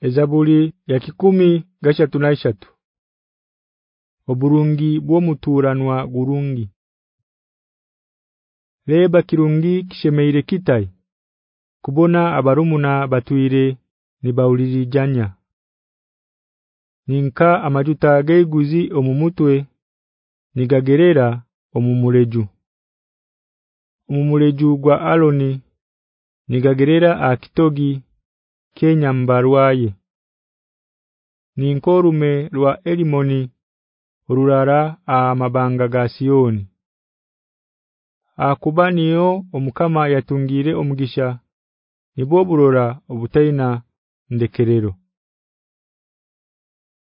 Ezabuli ya kikumi gasha tunaishatu Oburungi bwo muturanwa gurungi Leba kirungi kishemeire kitai kubona abarumuna batuire nibaulirijanya Ninka amajuta ageiguzi omumutwe nigagerera omumuleju Omumuleju gwa Aloni nigagerera akitogi Kenya mbarwaye Ninkorume rwa Elimoni rurara amabanga ga Sioni. Akubaniyo omukama yatungire omugisha nibwo burora obutaina ndekerero